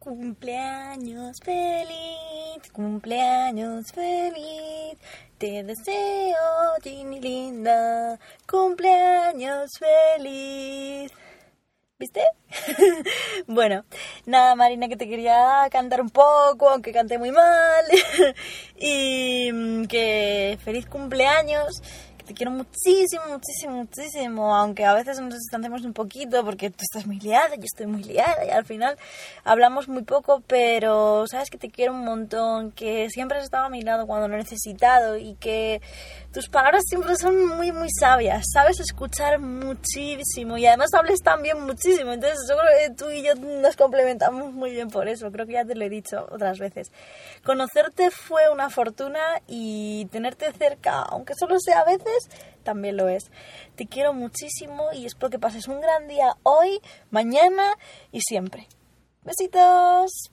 Cumpleaños feliz, cumpleaños feliz, te deseo, Ginny linda, cumpleaños feliz. ¿Viste? bueno, nada, Marina, que te quería cantar un poco, aunque canté muy mal. y mm, que feliz cumpleaños te quiero muchísimo, muchísimo, muchísimo, aunque a veces nos distanciamos un poquito porque tú estás muy liada, yo estoy muy liada y al final hablamos muy poco, pero sabes que te quiero un montón, que siempre has estado a mi lado cuando lo he necesitado y que tus palabras siempre son muy, muy sabias, sabes escuchar muchísimo y además hables también muchísimo, entonces yo creo que tú y yo nos complementamos muy bien por eso, creo que ya te lo he dicho otras veces. Conocerte fue una fortuna y tenerte cerca, aunque solo sea a veces, también lo es. Te quiero muchísimo y espero que pases un gran día hoy, mañana y siempre. Besitos.